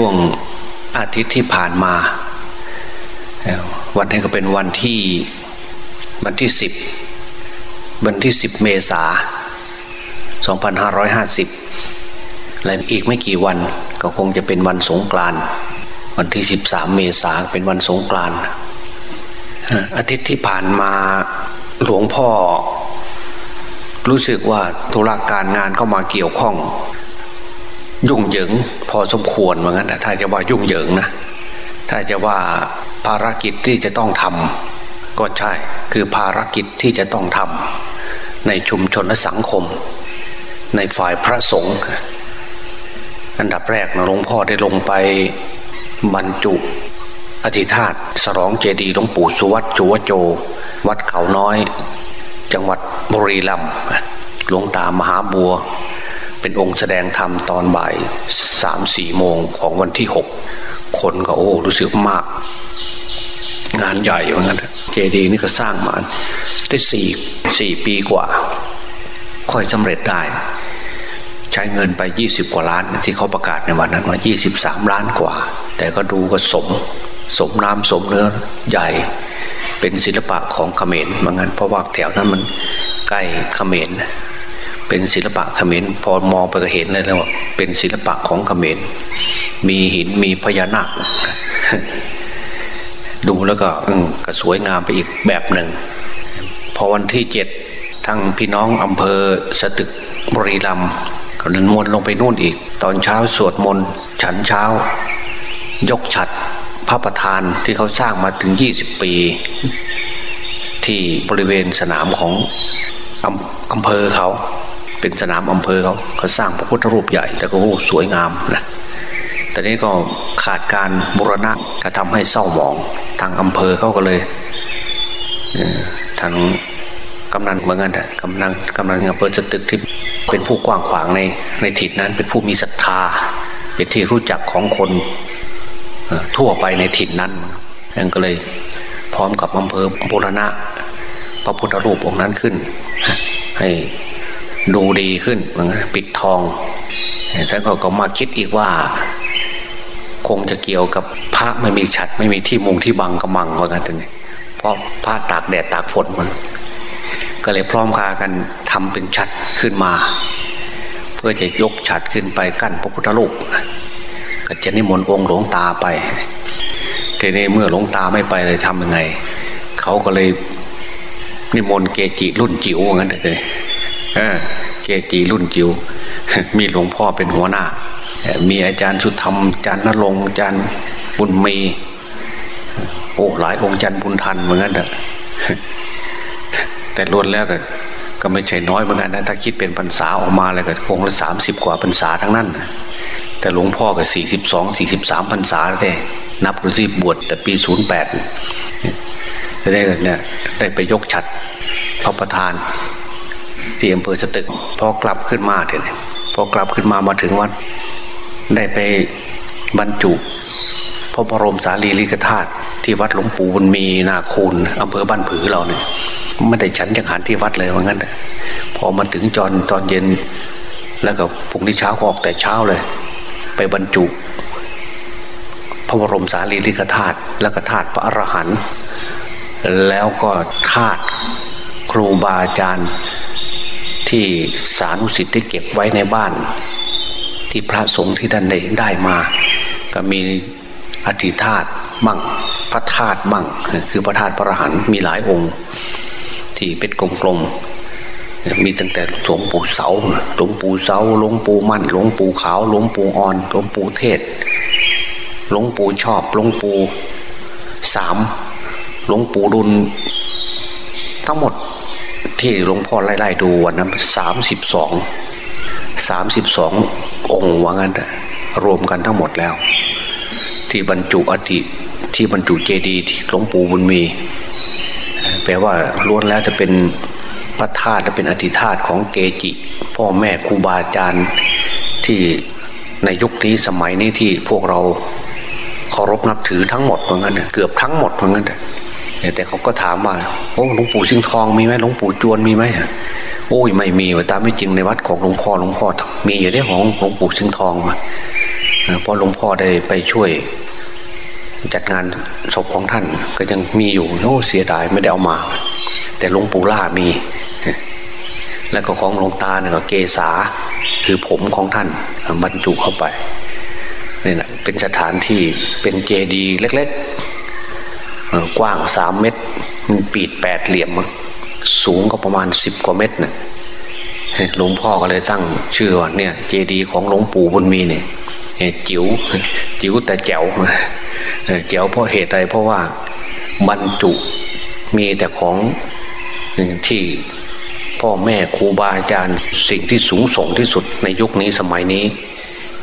ช่วงอาทิตย์ที่ผ่านมา วันนี้ก็เป็นวันที่วันที่สิบวันที่สิบเมษาสองพันห้าร้อยห้าสิบและอีกไม่กี่วันก็คงจะเป็นวันสงกรานวันที่สิบสามเมษาเป็นวันสงกรานอาทิตย์ที่ผ่านมาหลวงพ่อ รู้สึกว่าธุรการงานเข้ามาเกี่ยวข้อง ยุ่งเหยิงพอสมควรเหมือนกันนะถ้าจะว่ายุ่งเหยิงนะถ้าจะว่าภารกิจที่จะต้องทำก็ใช่คือภารกิจที่จะต้องทำในชุมชนและสังคม ในฝ่ายพระสงฆ์อันดับแรกนะหลวงพ่อได้ลงไปบรรจุ อธิธาตสรองเจดีย์หลวงปู่สุวัตจุวโจ วัดเขาน้อย จังหวัดบุรีรัมย์หลวงตามหาบัว เป็นองค์แสดงธรรมตอนบ่ายสามสี่โมงของวันที่หกคนก็โอ้รู้สึกมาก งานใหญ่เหมือนกันเจดีนี่ก็สร้างมาได้สี่สี่ปีกว่า ค่อยสำเร็จได้ ใช้เงินไปยี่สิบกว่าล้านที่เขาประกาศในวันนั้นว่ายี่สิบสามล้านกว่า แต่ก็ดูก็สมสมน้ำสมเนื้อใหญ่เป็นศิลปะของเขมรเหมือนกันเพราะว่าแถวนั้นมันใกล้เขมร เป็นศิลปะเขมรพอมองไปก็เห็นเลยแล้วว่าเป็นศิลปะของเขมรมีหินมีพญานาคดูแล้วก็ก็สวยงามไปอีกแบบหนึ่ง พอวันที่เจ็ดทั้งพี่น้องอำเภอสตึกบริรัมก็เดินมนลงไปนู่นอีก ตอนเช้าสวดมนต์ฉันเช้า ยกฉัดพระประธานที่เขาสร้างมาถึงยี่สิบปี ที่บริเวณสนามของอำอำเภอเขา เป็นสนามอำเภอเขาเขาสร้างพระพุทธรูปใหญ่ แต่ก็โอ้สวยงามนะแต่นี้ก็ขาดการบูรณะก็ทำให้เศร้าหมองทางอำเภอเขาก็เลยทางกำนันเหมือนกันแต่กำนันกำนันอำเภอสตึกที่เป็นผู้กว้างขวางในในถิ่นนั้นเป็นผู้มีศรัทธา เป็นที่รู้จักของคนทั่วไปในถิ่นนั้นยังก็เลยพร้อมกับอำเภอบุรณะ พระพุทธรูปองค์นั้นขึ้น ให้ ดูดีขึ้นเหมือนปิดทองท่านก็มาคิดอีกว่า คงจะเกี่ยวกับพระไม่มีฉัดไม่มีที่มุงที่บังกระมังว่ากันตนี้เพราะผ้าตากแดดตากฝนมันก็เลยพร้อมคากันทำเป็นฉัดขึ้นมา เพื่อจะยกฉัดขึ้นไปกั้นพระพุทธรูปก็จะนิมนต์องค์หลวงตาไปทีนี้เมื่อหลวงตาไม่ไปเลยทำยังไง เขาก็เลยนิมนต์เกจิรุ่นจิ๋วงั้นเลย เกจิรุ่นจิ๋วมีหลวงพ่อเป็นหัวหน้า มีอาจารย์สุธรรมอาจารย์นรงอาจารย์บุญมีโอ้หลายองค์อาจารย์บุญทันเหมือนกันเถอะแต่ล้วนแล้วก็ก็ไม่ใช่น้อยเหมือนกันนะถ้าคิดเป็นพรรษาออกมาเลยก็คงละสามสิบกว่าพรรษาทั้งนั้นแต่หลวงพ่อก็สี่สิบสองสี่สิบสามพรรษาแค่นับดูสิบวชแต่ปีศูนย์แปดได้เนี่ยได้ไปยกฉัดพระประธาน ที่อำเภอสตึกพอกลับขึ้นมาเถอะพอกลับขึ้นมามาถึงวัด ได้ไปบรรจุพระบรมสารีริกธาตุที่วัดหลวงปู่บุญมีนาคูนอำเภอบ้านผือเราเนี่ยไม่ได้ฉันจังหันที่วัดเลยว่างั้นพอมาถึงจอนตอนเย็น แล้วก็พรุ่งนี้เช้าก็ออกแต่เช้าเลย ไปบรรจุ พระบรมสารีริกธาตุแล้วก็ธาตุพระอรหันต์แล้วก็ธาตุครูบาอาจารย์ ที่สานุสิทธิ์ได้เก็บไว้ในบ้าน ที่พระสงฆ์ที่ท่านได้ได้มา ก็มีอธิธาตมั่งพระธาตุมั่ง คือพระธาตุพระหันมีหลายองค์ ที่เป็นกลมๆมีตั้งแต่หลวงปู่เสาหลวงปู่เสาหลวงปู่มั่นหลวงปู่ขาวหลวงปู่อ่อนหลวงปู่เทศหลวงปู่ชอบหลวงปู่สามหลวงปู่ดุลทั้งหมด ที่หลวงพ่อไล่ๆดูวันนั้นสามสิบสองสามสิบสององค์ว่างั้นรวมกันทั้งหมดแล้ว ที่บรรจุอธิที่บรรจุเจดีย์หลวงปู่บุญมี แปลว่าล้วนแล้วจะเป็นพระธาตุและเป็นอธิธาตุของเกจิ พ่อแม่ครูบาอาจารย์ที่ในยุคนี้สมัยนี้ที่พวกเราเคารพนับถือทั้งหมดเหมือนกันเกือบทั้งหมดเหมือนกัน แต่เขาก็ถามว่าโอ้หลวงปู่สิงทองมีไหมหลวงปู่จวนมีไหมโอ้ยไม่มีตามไม่จริงในวัดของหลวงพ่อหลวงพ่อมีอยู่ในของหลวงปู่สิงทองมาเพราะหลวงพ่อได้ไปช่วยจัดงานศพของท่านก็ยังมีอยู่โอ้เสียดายไม่ได้เอามา แต่หลวงปู่ล่ามี แล้วก็ของหลวงตาเนี่ยก็เกษาคือผมของท่านบรรจุเข้าไปนี่นะเป็นสถานที่เป็นเจดีย์เล็ก ๆ กว้างสามเมตรปีดแปดเหลี่ยม สูงก็ประมาณสิบกว่าเมตรนะหลวงพ่อก็เลยตั้งชื่อว่าเนี่ย เจดีย์ของหลวงปู่บุญมีเนี่ยจิ๋วจิ๋วแต่แจ๋วเจ๋วเพราะเหตุใดเพราะว่าบรรจุมีแต่ของที่พ่อแม่ครูบาอาจารย์สิ่งที่สูงส่งที่สุดในยุคนี้สมัยนี้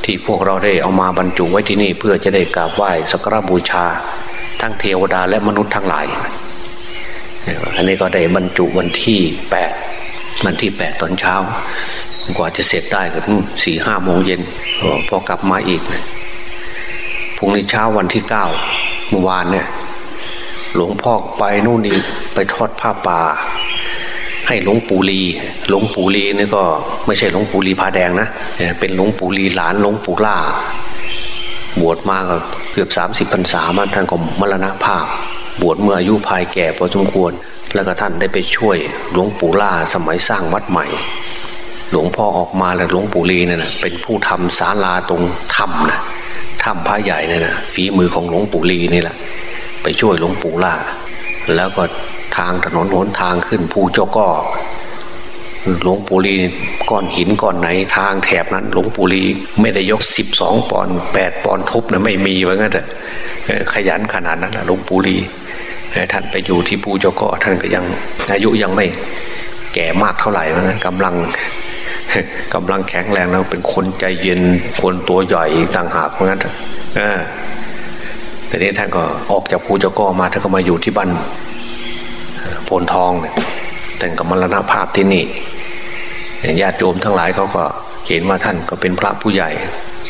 ที่พวกเราได้เอามาบรรจุไว้ที่นี่เพื่อจะได้กราบไหว้สักการบูชา ทั้งเทวดาและมนุษย์ทั้งหลาย อันนี้ก็ได้บรรจุวันที่แปดวันที่แปดตอนเช้า กว่าจะเสร็จได้ก็สี่ห้าโมงเย็นพอกลับมาอีกพรุ่งนี้เช้าวันที่เก้าเมื่อวานเนี่ยหลวงพ่อไปนู่นนี่ไปทอดผ้าป่า ให้หลวงปู่ลีหลวงปู่ลีนี่ก็ไม่ใช่หลวงปู่ลีพาแดงนะเป็นหลวงปู่ลีหลานหลวงปู่ล่า บวชมาก็เกือบสามสิบพรรษามาท่านก็มรณภาพ บวชเมื่ออายุภายแก่พอสมควร แล้วก็ท่านได้ไปช่วยหลวงปู่ล่าสมัยสร้างวัดใหม่ หลวงพ่อออกมาแล้วหลวงปู่ลีเนี่ยนะเป็นผู้ทำศาลาตรงถ้ำนะถ้ำพระใหญ่เนี่ยนะฝีมือของหลวงปู่ลีนี่แหละไปช่วยหลวงปู่ล่า แล้วก็ทางถนนหนทางขึ้นภูเจ้าก็ หลวงปู่ลีก้อนหินก้อนไหนทางแถบนั้น หลวงปู่ลีไม่ได้ยกสิบสองปอนแปดปอนทุบนะไม่มีว่างั้นแต่ขยันขนาดนั้นหลวงปู่ลีท่านไปอยู่ที่ภูเจ้าก็ท่านก็ยังอายุยังไม่แก่มากเท่าไหร่ว่างั้นกำลังกำลังแข็งแรงแล้วเป็นคนใจเย็นคนตัวใหญ่ต่างหากเพราะงั้นแต่นี้ท่านก็ออกจากภูเจ้าก็มาท่านก็มาอยู่ที่บ้านโพนทองเนี่ย แต่งกับมรณภาพที่นี่ญาติโยมทั้งหลายเขาก็เห็นว่าท่านก็เป็นพระผู้ใหญ่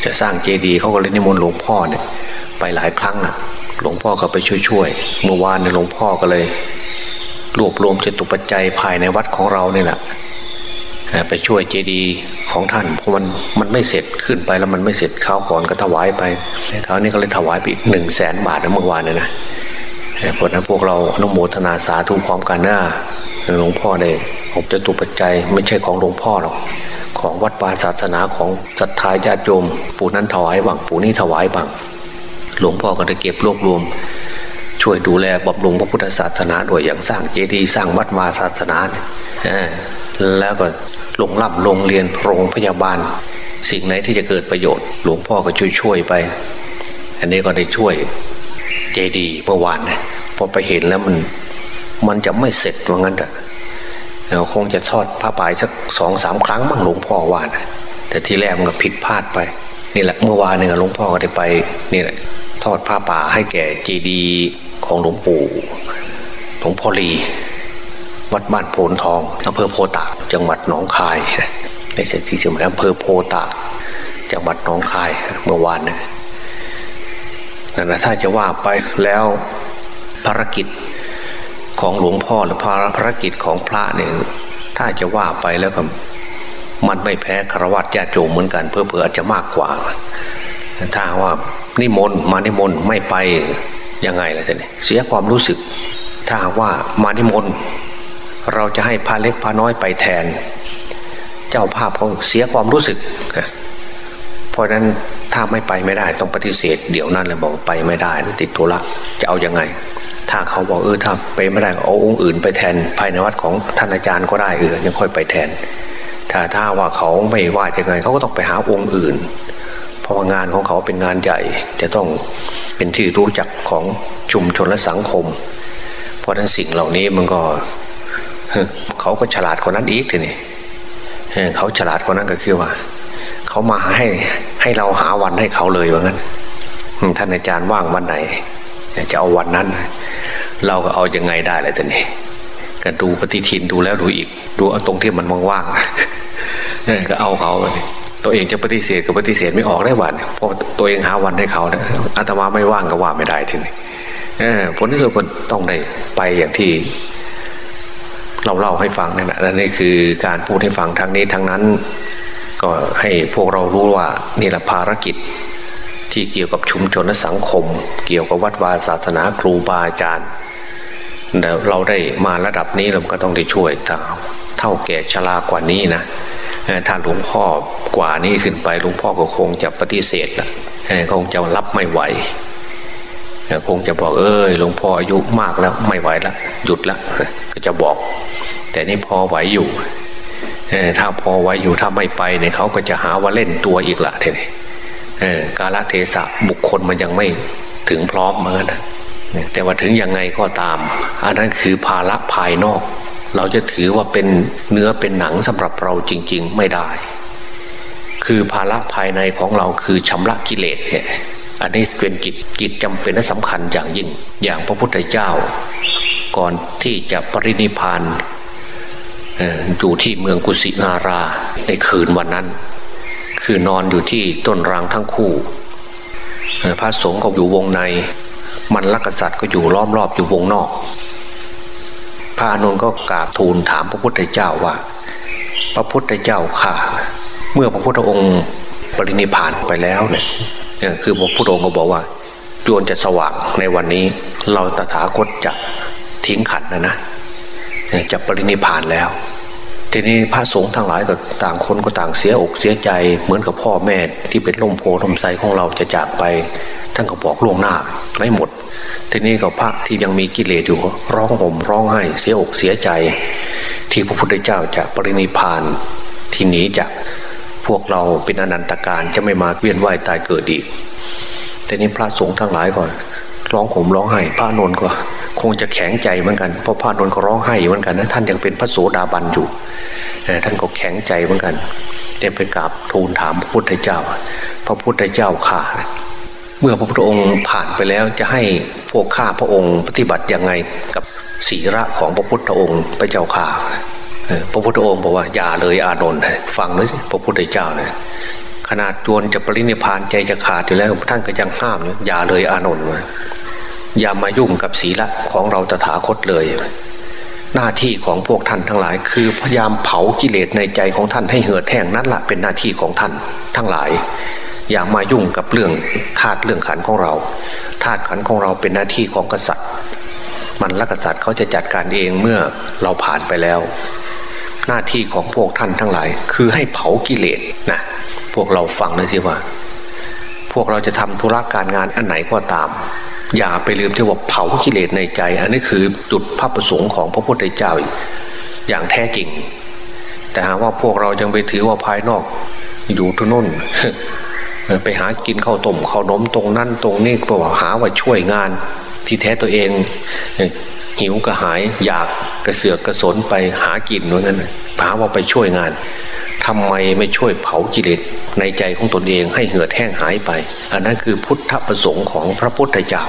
จะสร้างเจดีย์เขาก็เลยนิมนต์หลวงพ่อเนี่ยไปหลายครั้งนะหลวงพ่อก็ไปช่วยๆเมื่อวานเนี่ยหลวงพ่อก็เลย รวบรวมจตุปัจจัยภายในวัดของเราเนี่ยแหละไปช่วยเจดีย์ของท่านเพราะมันมันไม่เสร็จขึ้นไปแล้วมันไม่เสร็จข้าวก่อนก็ถวายไปคราวนี้ก็เลยถวายไปหนึ่งแสนบาทนะเมื่อวานเนี่ยนะ เพราะนั้นพวกเราอนุโมทนาสาธุพร้อมกันหนะหลวงพ่อได้ผมจะตุปัจจัยไม่ใช่ของหลวงพ่อหรอกของวัดป่าศาสนาของศรัทธาญาติโยมปู่นั้นถวายบ้างปู่นี้ถวายบ้างหลวงพ่อก็ได้เก็บรวบรวม ช่วยดูแลบำรุงพระพุทธศาสนาด้วยอย่างสร้างเจดีย์สร้างวัดวาศาสนาแล้วก็ลงล่ำลงเรียนโรงพยาบาล สิ่งไหนที่จะเกิดประโยชน์ หลวงพ่อก็ช่วยช่วยไป อันนี้ก็ได้ช่วย เจดีย์เมื่อวานนะพอไปเห็นแล้วมันมันจะไม่เสร็จว่างั้นแต่เราคงจะทอดผ้าป่ายสักสองสามครั้งบ้างหลวงพ่อวานแต่ที่แรกมันก็ผิดพลาดไปนี่แหละเมื่อวานเนี่ยหลวงพ่อก็ได้ไปนี่แหละทอดผ้าป่าให้แก่เจดีย์ของหลวงปู่หลวงพ่อลีวัดบ้านโพนทองอำเภอโพตากจังหวัดหนองคายไม่ใช่สีเสียงอำเภอโพตากจังหวัดหนองคายเมื่อวานนะ นั่นแหละถ้าจะว่าไปแล้วภารกิจของหลวงพ่อหรือภารกิจของพระเนี่ยถ้าจะว่าไปแล้วก็มันไม่แพ้คารวะญาติโยมเหมือนกันเพื่อเผื่ออาจจะมากกว่า ถ้าว่านิมนต์มานิมนต์ไม่ไปยังไงล่ะท่านเสียความรู้สึก ถ้าว่ามานิมนต์เราจะให้พระเล็กพระน้อยไปแทน เจ้าภาพเขาเสียความรู้สึก เพราะนั้น ถ้าไม่ไปไม่ได้ต้องปฏิเสธ เดี๋ยวนั้นเลยบอกไปไม่ได้ ติดตัวละจะเอาอยัางไง ถ้าเขาบอกเออถ้าไปไม่ได้เอาองค์อื่นไปแทน ภายในวัดของท่านอาจารย์ก็ได้เออยังค่อยไปแทน ถ้าถ้าว่าเขาไม่ว่ายังไงเขาก็ต้องไปหาองค์อื่น เพราะางานของเขาเป็นงานใหญ่จะต้องเป็นที่รู้จักของชุมชนและสังคม เพราะนั้นสิ่งเหล่านี้มันก็เขาก็ฉลาดคนนั้นอีกทีนี่เขาฉลาดคนนั้นก็คือว่า เขามาให้ให้เราหาวันให้เขาเลยว่างั้นท่านอาจารย์ว่างวันไหนจะเอาวันนั้น เราก็เอาอยัางไงได้เลยท่านนี่ก็ดูปฏิทินดูแล้วดูอีก ดูตรงที่มันว่างๆก็เอาเขาตัวเองจะปฏิเสธกับปฏิเสธไม่ออกได้วันเพราะตัวเองหาวันให้เขาเนี่ยอาตมาไม่ว่างก็ว่าไม่ได้ทีนี้ผลที่สุดคนต้องได้ไปอย่างที่ เราเล่าให้ฟังนั่นแหละและนี่คือการพูดให้ฟังทั้งนี้ทั้งนั้น ก็ให้พวกเรารู้ว่านี่แหละภารกิจ ที่เกี่ยวกับชุมชนและสังคม เกี่ยวกับวัดวาศาสนาครูบาอาจารย์เราได้มาระดับนี้เราก็ต้องได้ช่วยเท่าแก่ชรากว่านี้นะถ้าหลวงพ่อกว่านี้ขึ้นไปหลวงพ่อก็คงจะปฏิเสธละคงจะรับไม่ไหวคงจะบอกเอ้ยหลวงพ่ออายุมากแล้วไม่ไหวแล้วหยุดแล้วก็จะบอก แต่นี่พอไหวอยู่ ถ้าพอไหวอยู่ถ้าไม่ไปเนี่ยเขาก็จะหาว่าเล่นตัวอีกละทีนี้กาลเทศะบุคคลมันยังไม่ถึงพร้อมเหมือนกันแต่ว่าถึงยังไงก็ตาม อันนั้นคือภาระภายนอก เราจะถือว่าเป็นเนื้อเป็นหนังสำหรับเราจริง ๆ ไม่ได้ คือภาระภายในของเราคือชำระกิเลสเนี่ยอันนี้เป็นกิจกิจจำเป็นและสำคัญอย่างยิ่ง อย่างพระพุทธเจ้า ก่อนที่จะปรินิพาน อยู่ที่เมืองกุสินาราในคืนวันนั้น คือนอนอยู่ที่ต้นรางทั้งคู่ พระสงฆ์ก็อยู่วงใน มันลักษัตริย์ก็อยู่ล้อมรอบอยู่วงนอก พระอนุนก็กราบทูลถามพระพุทธเจ้าว่า พระพุทธเจ้าข่าเมื่อพระพุทธองค์ปรินิพานไปแล้วเนี่ยคือพระพุทธองค์ก็บอกว่าจวนจะสว่างในวันนี้เราตถาคตจะทิ้งขันนะนะ จะปรินิพานแล้ว ทีนี้พระสงฆ์ทั้งหลายก็ต่างคนก็ต่างเสียอกเสียใจ เหมือนกับพ่อแม่ที่เป็นล่มโพล่มไทรของเราจะจากไปท่านก็บอกล่วงหน้าไม่หมด ทีนี้ก็พระที่ยังมีกิเลสอยู่ร้องห่มร้องไห้เสียอกเสียใจ ที่พระพุทธเจ้าจะปรินิพานที่หนีจากพวกเราเป็นอนันตการจะไม่มาเวียนว่ายตายเกิดอีกแต่นี้พระสงฆ์ทั้งหลายก่อนร้องผมร้องไห้พระนนท์ก็ค งจะแข็งใจเหมือนกันเพราะพระนนท์ก็ร้องไห้เหมือนกันนะท่านยังเป็นพระโสดาบันอยู่ท่านก็แข็งใจเหมือนกันเต็มไปกราบทูลถามพระพุทธเจ้า พระพุทธเจ้าข่าเมื่อพระพุทธองค์ผ่านไปแล้วจะให้พวกข้าพระองค์ปฏิบัติยังไงกับศีระของพระพุทธองค์พระเจ้าข่าพระพุทธองค์บอกว่าอย่าเลยอานนท์ฟังเลยพระพุทธเจ้าเนี่ยขนาดจวนจะปรินิพานใจจะขาดอยู่แล้วท่านก็ยังห้ามอย่าเลยอานนท์ อย่ามายุ่งกับศีละของเราตถาคตเลย หน้าที่ของพวกท่านทั้งหลาย คือพยายามเผากิเลสในใจของท่านให้เหือดแห้งนั่นแหละเป็นหน้าที่ของท่านทั้งหลาย อย่ามายุ่งกับเรื่องธาตุเรื่องขันของเราธาตุขันของเราเป็นหน้าที่ของกษัตริย์ มันละกษัตริย์เขาจะจัดการเองเมื่อเราผ่านไปแล้ว หน้าที่ของพวกท่านทั้งหลาย คือให้เผากิเลสนะพวกเราฟังเลยสิว่า พวกเราจะทำธุระการงานอันไหนก็ตาม อย่าไปลืมที่ว่าเผากิเลสในใจ อันนี้คือจุดพระประสงค์ของพระพุทธเจ้าอย่างแท้จริง แต่หากว่าพวกเรายังไปถือว่าภายนอกอยู่ทุนนไปหากินข้าวต้มข้าวนมตรงนั้นตรงนี้ก็หาว่าช่วยงาน ที่แท้ตัวเองหิวกระหายอยากกระเสือกกระสนไปหากินว่างั้นพาว่าไปช่วยงานทำไมไม่ช่วยเผากิเลสในใจของตนเองให้เหือดแห้งหายไป อันนั้นคือพุทธประสงค์ของพระพุทธเจ้า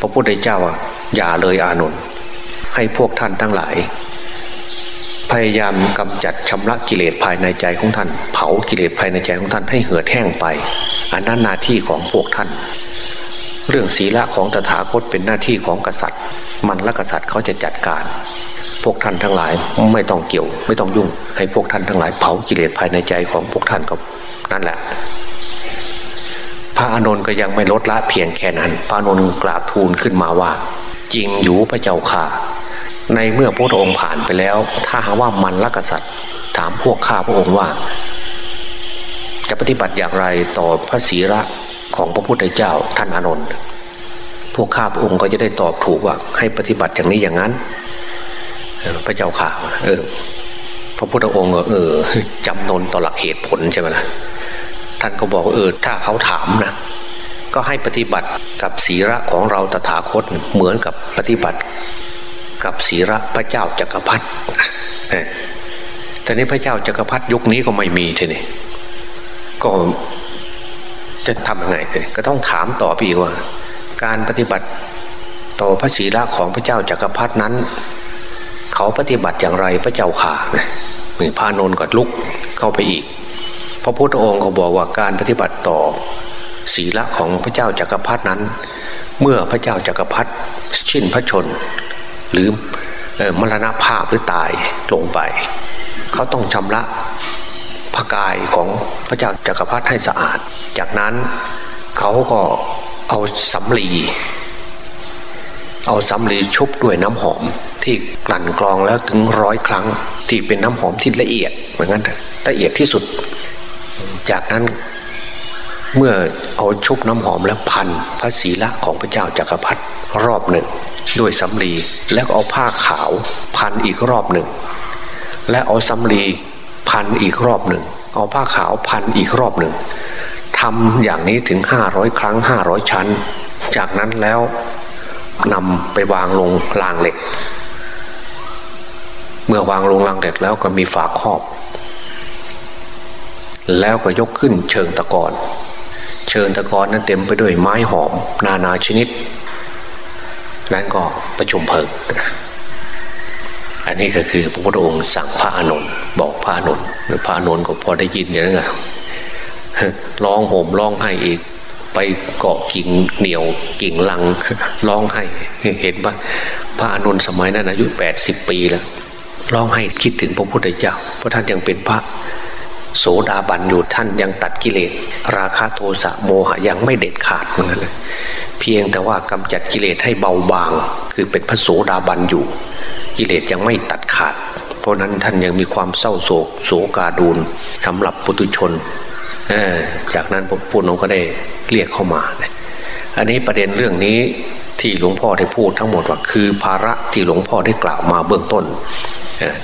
พระพุทธเจ้าอะอย่าเลยอานนท์ให้พวกท่านทั้งหลาย พยายามกำจัดชำระกิเลสภายในใจของท่าน เผากิเลสภายในใจของท่านให้เหือดแห้งไป อันนั้นหน้าที่ของพวกท่าน เรื่องศีละของตถาคตเป็นหน้าที่ของกษัตริย์ มันละกษัตริย์เขาจะจัดการ พวกท่านทั้งหลายไม่ต้องเกี่ยว ไม่ต้องยุ่ง ให้พวกท่านทั้งหลายเผากิเลสภายในใจของพวกท่านก็นั่นแหละ พระอานนท์ก็ยังไม่ลดละเพียงแค่นั้น พระอานนท์กราบทูลขึ้นมาว่า จริงอยู่พระเจ้าค่ะ ในเมื่อพระองค์ผ่านไปแล้ว ถ้าหากว่ามันละกษัตริย์ ถามพวกข้าพระองค์ว่า จะปฏิบัติอย่างไรต่อพระศีระ ของพระพุทธเจ้าท่านอานนท์พวกข้าพระองค์ก็จะได้ตอบถูกว่าให้ปฏิบัติอย่างนี้อย่างนั้นพระเจ้าข่าเออ พระพุทธองค์ก็เออจำนนต่อหลักเหตุผลใช่ไหมล่ะท่านก็บอกเออถ้าเขาถามนะก็ให้ปฏิบัติกับศีระของเราตถาคตเหมือนกับปฏิบัติกับศีระพระเจ้าจักรพรรดิแต่นี้พระเจ้าจักรพรรดิยุคนี้ก็ไม่มีทีนี้ก็ จะทำยังไงทีนี้ก็ต้องถามต่อพี่ว่า การปฏิบัติต่อพระศีละของพระเจ้าจากักรพรรดินั้น เขาปฏิบัติอย่างไรพระเจ้าข่ามีพานนก็ลุกเข้าไปอีก พระพุทธองค์ก็บอกว่าการปฏิบัติต่อศีละของพระเจ้าจากักรพรรดินั้น เมื่อพระเจ้าจากักรพรรดิชิ้นพระชน หรือมรณภาพหรือตายลงไป เขาต้องชำระ พระกายของพระเจ้าจักรพรรดิให้สะอาด จากนั้นเขาก็เอาสำลีเอาสำลีชุบด้วยน้ำหอมที่กลั่นกรองแล้วถึงร้อยครั้งที่เป็นน้ำหอมที่ละเอียดเหมือนกันละเอียดที่สุด จากนั้นเมื่อเอาชุบน้ำหอมแล้วพันพระศีละของพระเจ้าจากักรพรรดิรอบหนึ่งด้วยสำลีแล้วเอาผ้าขาวพันอีกรอบหนึ่ง และเอาสำลี พันอีกรอบหนึ่ง เอาผ้าขาวพันอีกรอบหนึ่งทำอย่างนี้ถึงห้าร้อยครั้งห้าร้อยชั้น จากนั้นแล้วนำไปวางลงรางเหล็ก เมื่อวางลงรางเหล็กแล้วก็มีฝาครอบ แล้วก็ยกขึ้นเชิงตะกอนเชิงตะกอนนั้นเต็มไปด้วยไม้หอม นานาชนิด นั้นก็ประชุมเพลิง อันนี้ก็คือพระพุทธองค์สั่งพระอานนท์บอกพระอานนท์พระอานนก็พอได้ยินอย่างนั้นร้องโหมร้องไห้อีก ไปเกาะกิ่งเหนียวกิ่งลังร้องไห้เห็นปะพระอนุ์สมัยนั้นอายุแปดสิบปีแล้วร้องไห้คิดถึงพระพุทธเจ้าเพราะท่านยังเป็นพระ โสดาบันอยู่ท่านยังตัดกิเลส ราคะโทสะโมหะยังไม่เด็ดขาดเหมือนกันเลยเพียงแต่ว่ากำจัดกิเลสให้เบาบาง คือเป็นพระโสดาบันอยู่ กิเลสยังไม่ตัดขาด เพราะนั้นท่านยังมีความเศร้าโศกโศกาดูนสำหรับปุถุชนจากนั้นพระพุทธองค์ก็ได้เรียกเข้ามา อันนี้ประเด็นเรื่องนี้ที่หลวงพ่อได้พูดทั้งหมดว่าคือภาระที่หลวงพ่อได้กล่าวมาเบื้องต้น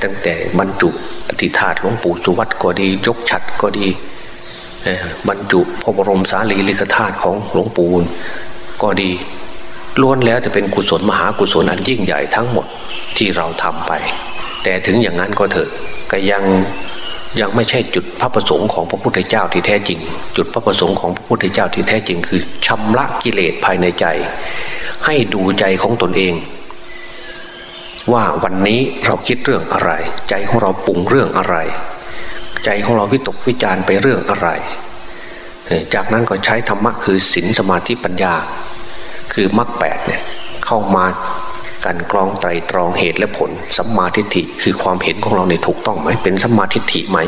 ตั้งแต่บรรจุอธิธาตหลวงปู่สุวัตก็ดี ยกฉัดก็ดีบรรจุพระบรมสารีริกธาตุของหลวงปู่ก็ดีล้วนแล้วจะเป็นกุศลมหากุศลอันยิ่งใหญ่ทั้งหมดที่เราทำไป แต่ถึงอย่างนั้นก็เถอะก็ยัง ยังไม่ใช่จุดพระประสงค์ของพระพุทธเจ้าที่แท้จริง จุดพระประสงค์ของพระพุทธเจ้าที่แท้จริง คือชำระกิเลสภายในใจ ให้ดูใจของตนเอง ว่าวันนี้เราคิดเรื่องอะไร ใจของเราปรุงเรื่องอะไร ใจของเราวิตกวิจารไปเรื่องอะไร จากนั้นก็ใช้ธรรมะคือศีลสมาธิปัญญา คือมรรคแปดเนี่ยเข้ามา กันกรองไตรตรองเหตุและผลสัมมาทิฏฐิคือความเห็นของเราในถูกต้องไหมเป็นสัมมาทิฏฐิไหม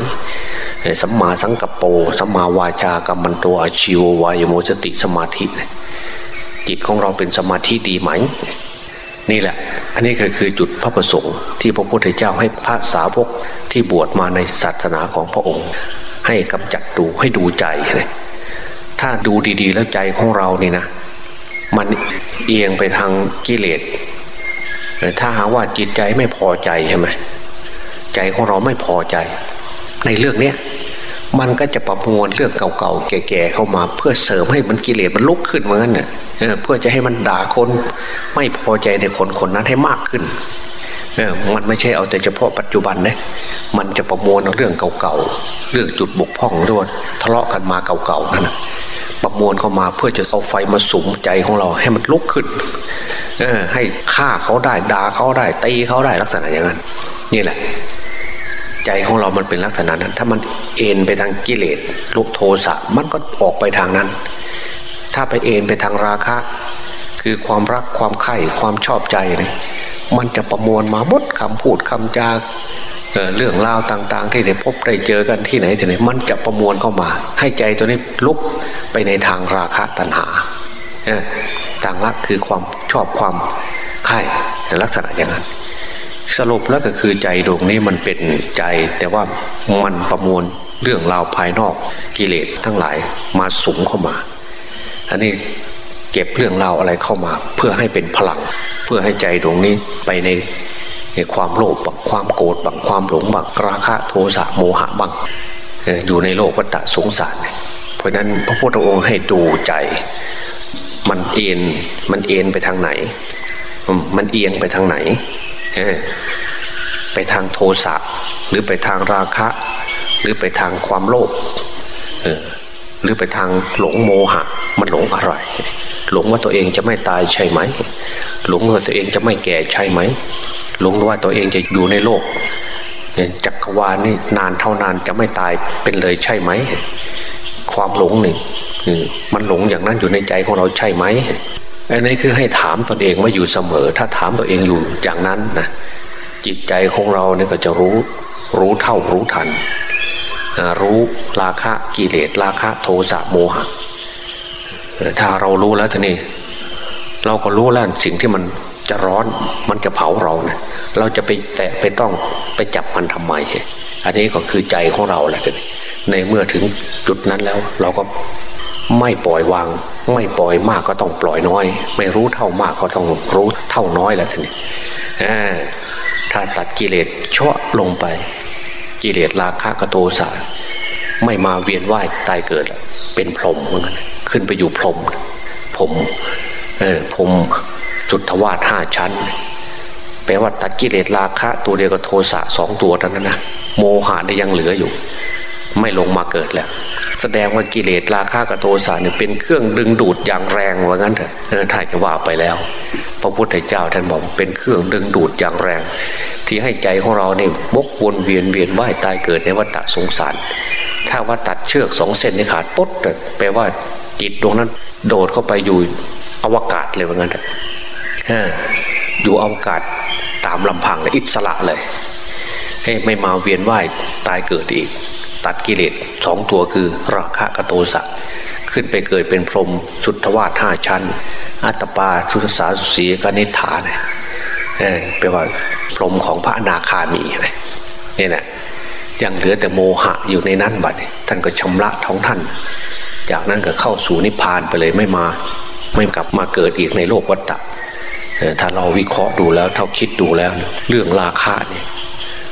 สัมมาสังกัปโปสัมมาวาจากรรมันตัวอาชิววายโมสติสมาธิ จิตของเราเป็นสมาธิดีไหม นี่แหละ อันนี้ก็คือจุดพระประสงค์ที่พระพุทธเจ้าให้พระสาวกที่บวชมาในศาสนาของพระองค์ ให้กำจัดดูให้ดูใจเลยถ้าดูดีๆแล้วใจของเรานี่นะ มันเอียงไปทางกิเลส ถ้าหาว่าจิตใจไม่พอใจใช่ไหมใจของเราไม่พอใจ ในเรื่องเนี้ยมันก็จะประมวลเรื่องเก่าๆแก่ๆเข้ามา เพื่อเสริมให้มันกิเลสมันลุกขึ้นเหมือนกันเนี่ยเพื่อจะให้มันด่าคนไม่พอใจในคนคนนั้นให้มากขึ้นเออมันไม่ใช่เอาแต่เฉพาะปัจจุบันนะมันจะประมวลเรื่องเก่าๆเรื่องจุดบกพร่องด้วยทะเลาะกันมาเก่าๆนั่นนะ ประมวลเข้ามาเพื่อจะเอาไฟมาสุมใจของเราให้มันลุกขึ้นเออให้ฆ่าเขาได้ด่าเขาได้ตีเขาได้ลักษณะอย่างนั้น นี่แหละ ใจของเรามันเป็นลักษณะนั้น ถ้ามันเอ็นไปทางกิเลสลุกโทสะมันก็ออกไปทางนั้น ถ้าไปเอ็นไปทางราคะ คือความรักความใคร่ความชอบใจเนี่ยมันจะประมวลมาหมดคำพูดคำจา เรื่องราวต่างๆ ที่ได้พบได้เจอกันที่ไหนที่ไหนมันจะประมวลเข้ามา ให้ใจตัวนี้ลุกไปในทางราคะตัณหาทางละคือความชอบความใคร่ในลักษณะอย่างนั้น สรุปแล้วก็คือใจดวงนี้มันเป็นใจ แต่ว่ามันประมวลเรื่องราวภายนอกกิเลสทั้งหลายมาสุมเข้ามา อันนี้เก็บเรื่องราวอะไรเข้ามา เพื่อให้เป็นพลัง เพื่อให้ใจดวงนี้ไปใน ความโลภบางความโกรธบางความหลงบางราคะโทสะโมหะบางอยู่ในโลกวัฏสงสาร เพราะนั้นพระพุทธองค์ให้ดูใจ มันเอ็นมันเอ็นไปทางไหน มันเอียงไปทางไหน ไปทางโทสะหรือไปทางราคะ หรือไปทางความโลภหรือไปทางหลงโมหะ มันหลงอะไร หลงว่าตัวเองจะไม่ตายใช่ไหม หลงว่าตัวเองจะไม่แก่ใช่ไหม หลงว่าตัวเองจะอยู่ในโลกจักรวาลนี่นานเท่านานจะไม่ตายเป็นเลยใช่ไหม ความหลงหนึ่งมันหลงอย่างนั้นอยู่ในใจของเราใช่ไหมอันนี้คือให้ถามตนเองว่าอยู่เสมอ ถ้าถามตัวเองอยู่อย่างนั้นนะจิตใจของเราเนี่ยก็จะรู้รู้เท่ารู้ทัน รู้ราคะกิเลสราคะโทสะโมหะ ถ้าเรารู้แล้วทีนี้เราก็รู้แล้วสิ่งที่มันจะร้อนมันจะเผาเราเนะเราจะไปแตะไปต้องไปจับมันทำไม อันนี้ก็คือใจของเราแหละทีนี้ในเมื่อถึงจุดนั้นแล้ว เราก็ไม่ปล่อยวาง ไม่ปล่อยมากก็ต้องปล่อยน้อย ไม่รู้เท่ามากก็ต้องรู้เท่าน้อยแหล้วทีนี้ถ้าตัดกิเลสเชาะลงไป กิเลสราคะกโทสะไม่มาเวียนว่ายตายเกิด เป็นพรหมเหมือนกันขึ้นไปอยู่พรหมผมเออผมจุดทวารห้าชั้น แปลว่าตัดกิเลสราคะ ตัวเดียวกับโทสะสองตัวเท่านั้นนะโมหะได้ยังเหลืออยู่ ไม่ลงมาเกิดแล้ว แสดงว่ากิเลสราคะกับโทสะเนี่ยเป็นเครื่องดึงดูดอย่างแรงว่างั้นเถอะถ้าจะว่าไปแล้ว พระพุทธเจ้าท่านบอกเป็นเครื่องดึงดูดอย่างแรง ที่ให้ใจของเราเนี่ยบกวนเวียนเวียนว่ายตายเกิดในวัฏสงสาร ถ้าว่าตัดเชือกสองเส้นนี่ขาดปุ๊บแปลว่าจิตดวงนั้น โดดเข้าไปอยู่อวกาศเลยว่างั้นอะอยู่อวกาศตามลำพังเลยอิสระเลยให้ไม่มาเวียนว่ายตายเกิดอีก ตัดกิเลสสองตัวคือราคะกโตสะขึ้นไปเกิดเป็นพรหมสุทธวาสห้าชั้น อัตปาสุทสาสุสีกนิฐาเนี่ยแปลว่าพรหมของพระอนาคามีเนี่ยนะ ยังเหลือแต่โมหะอยู่ในนั้นบัดท่านก็ชำระท้องท่าน จากนั้นก็เข้าสู่นิพพานไปเลยไม่มาไม่กลับมาเกิดอีกในโลกวัฏฏะถ้าเราวิเคราะห์ดูแล้วเท่าคิดดูแล้ว เรื่องราคาเนี่ย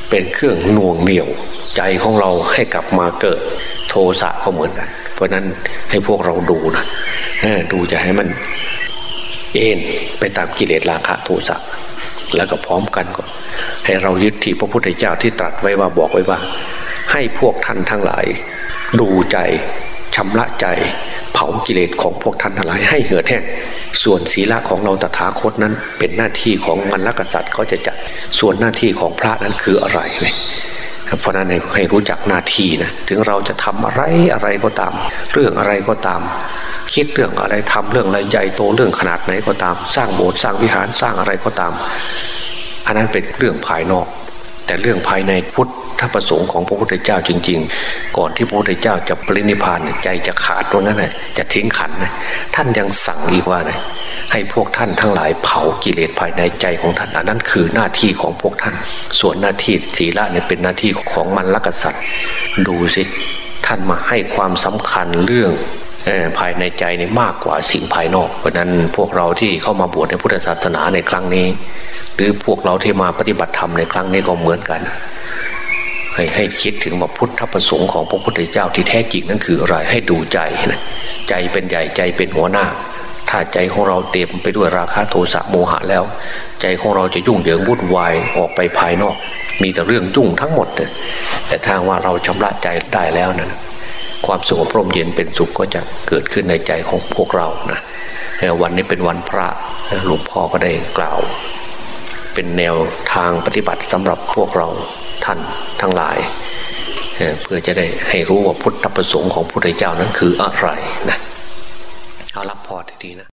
เป็นเครื่องน่วงเหนี่ยวใจของเราให้กลับมาเกิดโทสะก็เหมือนกัน เพราะนั้นให้พวกเราดูนะดูจะให้มันเอ็นไปตามกิเลสราคะโทสะ แล้วก็พร้อมกันก็ให้เรายึดที่พระพุทธเจ้าที่ตรัสไว้ว่าบอกไว้ว่า ให้พวกท่านทั้งหลาย ดูใจชำระใจ เผากิเลสของพวกท่านทั้งหลาย ให้เหือดแห้งส่วนศีละของเราตถาคตนั้นเป็นหน้าที่ของมันลกษัตริย์เขาจะจัดส่วนหน้าที่ของพระนั้นคืออะไรเลยเพราะนั้นให้รู้จักหน้าที่นะถึงเราจะทำอะไรอะไรก็ตาม เรื่องอะไรก็ตาม คิดเรื่องอะไรทำเรื่องอะไรใหญ่โตเรื่องขนาดไหนก็ตาม สร้างโบสถ์สร้างวิหารสร้างอะไรก็ตาม อันนั้นเป็นเรื่องภายนอก แต่เรื่องภายในพุทธประสงค์ของพระพุทธเจ้าจริง ๆ ก่อนที่พระพุทธเจ้าจะปรินิพานใจจะขาดตรงนั้นนะจะทิ้งขันนะท่านยังสั่งอีกว่านะให้พวกท่านทั้งหลายเผากิเลสภายในใจของท่านอันนั้นคือหน้าที่ของพวกท่าน ส่วนหน้าที่ศีละเนี่ยเป็นหน้าที่ของมันลกษัตริย์ ดูสิท่านมาให้ความสำคัญเรื่อง ภายในใจนี่มากกว่าสิ่งภายนอก เพราะนั้นพวกเราที่เข้ามาบวชในพุทธศาสนาในครั้งนี้ หรือพวกเราที่มาปฏิบัติธรรมในครั้งนี้ก็เหมือนกัน ให้ให้คิดถึงว่าพุทธประสงค์ของพระพุทธเจ้าที่แท้จริงนั้นคืออะไรให้ดูใจนะใจเป็นใหญ่ใจเป็นหัวหน้า ถ้าใจของเราเต็มไปด้วยราคะโทสะโมหะแล้ว ใจของเราจะยุ่งเหยิงวุ่นวายออกไปภายนอก มีแต่เรื่องยุ่งทั้งหมดแต่ถ้าว่าเราชำระใจได้แล้วนะ ความสงบพรมเย็นเป็นสุขก็จะเกิดขึ้นในใจของพวกเรานะวันนี้เป็นวันพระหลวงพ่อก็ได้กล่าว เป็นแนวทางปฏิบัติสำหรับพวกเราท่านทั้งหลายเพื่อจะได้ให้รู้ว่าพุทธประสงค์ของพระพุทธเจ้านั้นคืออะไรนะเอารับพอทีนะ